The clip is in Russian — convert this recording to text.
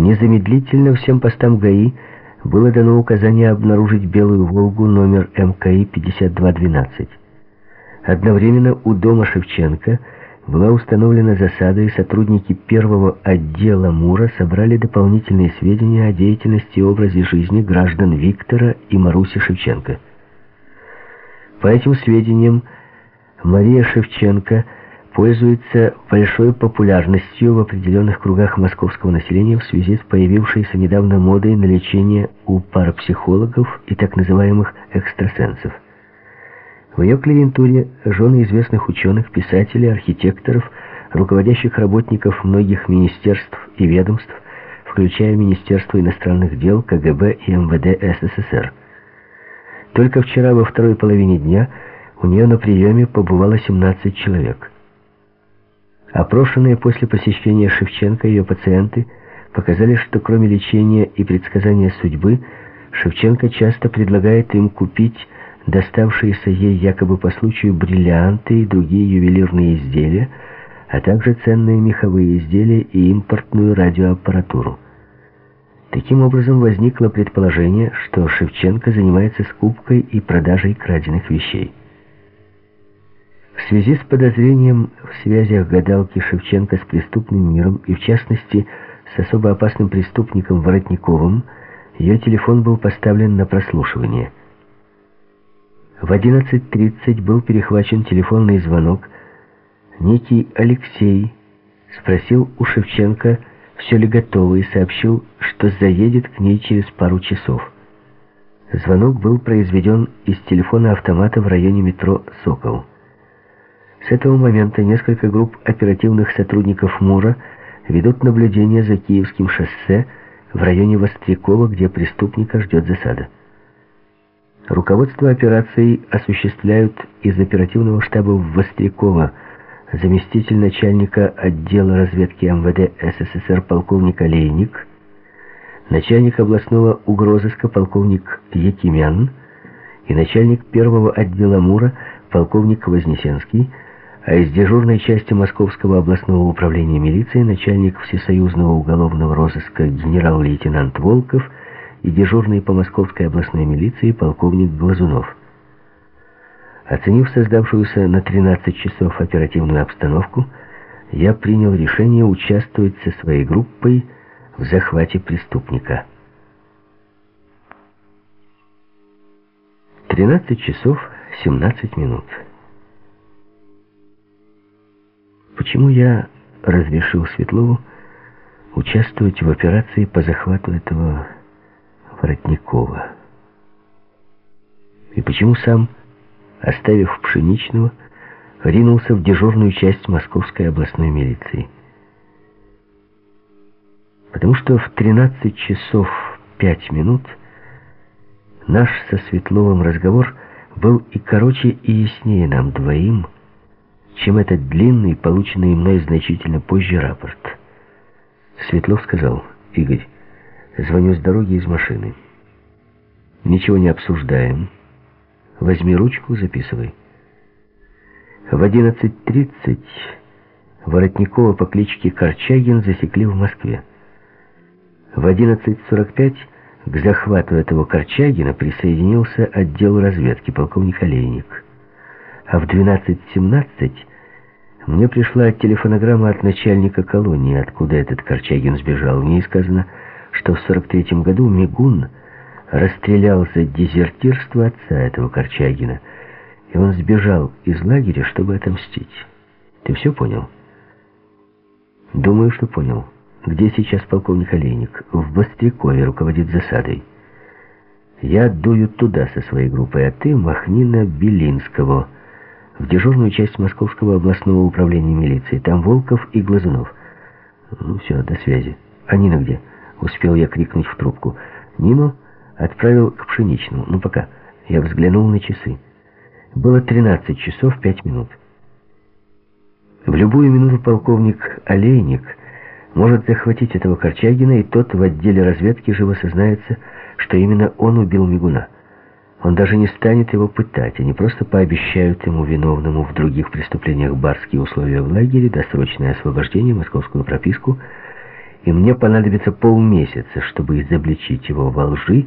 Незамедлительно всем постам ГАИ было дано указание обнаружить «Белую Волгу» номер МКИ 5212. Одновременно у дома Шевченко была установлена засада, и сотрудники первого отдела МУРа собрали дополнительные сведения о деятельности и образе жизни граждан Виктора и Маруси Шевченко. По этим сведениям, Мария Шевченко пользуется большой популярностью в определенных кругах московского населения в связи с появившейся недавно модой на лечение у парапсихологов и так называемых экстрасенсов. В ее клиентуре жены известных ученых, писателей, архитекторов, руководящих работников многих министерств и ведомств, включая Министерство иностранных дел, КГБ и МВД СССР. Только вчера во второй половине дня у нее на приеме побывало 17 человек. Опрошенные после посещения Шевченко ее пациенты показали, что кроме лечения и предсказания судьбы, Шевченко часто предлагает им купить доставшиеся ей якобы по случаю бриллианты и другие ювелирные изделия, а также ценные меховые изделия и импортную радиоаппаратуру. Таким образом, возникло предположение, что Шевченко занимается скупкой и продажей краденных вещей. В связи с подозрением в связях гадалки Шевченко с преступным миром и, в частности, с особо опасным преступником Воротниковым, ее телефон был поставлен на прослушивание – в 11.30 был перехвачен телефонный звонок. Некий Алексей спросил у Шевченко, все ли готово, и сообщил, что заедет к ней через пару часов. Звонок был произведен из телефона автомата в районе метро «Сокол». С этого момента несколько групп оперативных сотрудников МУРа ведут наблюдение за Киевским шоссе в районе Вострякова, где преступника ждет засада. Руководство операцией осуществляют из оперативного штаба в Вострякова заместитель начальника отдела разведки МВД СССР полковник Олейник, начальник областного угрозыска полковник Якимян и начальник первого отдела МУРа полковник Вознесенский, а из дежурной части Московского областного управления милиции начальник всесоюзного уголовного розыска генерал-лейтенант Волков – и дежурный по московской областной милиции полковник Глазунов. Оценив создавшуюся на 13 часов оперативную обстановку, я принял решение участвовать со своей группой в захвате преступника. 13 часов 17 минут. Почему я разрешил Светлову участвовать в операции по захвату этого Воротникова. И почему сам, оставив Пшеничного, ринулся в дежурную часть Московской областной милиции? Потому что в 13 часов 5 минут наш со Светловым разговор был и короче, и яснее нам двоим, чем этот длинный, полученный мной значительно позже рапорт. Светлов сказал, «Игорь, Звоню с дороги из машины. Ничего не обсуждаем. Возьми ручку, записывай. В 11.30 Воротникова по кличке Корчагин засекли в Москве. В 11.45 к захвату этого Корчагина присоединился отдел разведки полковник Олейник. А в 12.17 мне пришла телефонограмма от начальника колонии, откуда этот Корчагин сбежал. Мне сказано что в 43 году Мигун расстрелял за дезертирство отца этого Корчагина, и он сбежал из лагеря, чтобы отомстить. Ты все понял? Думаю, что понял. Где сейчас полковник Олейник? В Бострякове руководит засадой. Я дую туда со своей группой, а ты махни на Белинского, в дежурную часть Московского областного управления милиции. Там Волков и Глазунов. Ну все, до связи. А Нина где? Успел я крикнуть в трубку. Нину отправил к Пшеничному. Ну, пока. Я взглянул на часы. Было 13 часов 5 минут. В любую минуту полковник Олейник может захватить этого Корчагина, и тот в отделе разведки живо сознается, что именно он убил Мигуна. Он даже не станет его пытать, они просто пообещают ему, виновному в других преступлениях барские условия в лагере, досрочное освобождение, московскую прописку — и мне понадобится полмесяца, чтобы изобличить его во лжи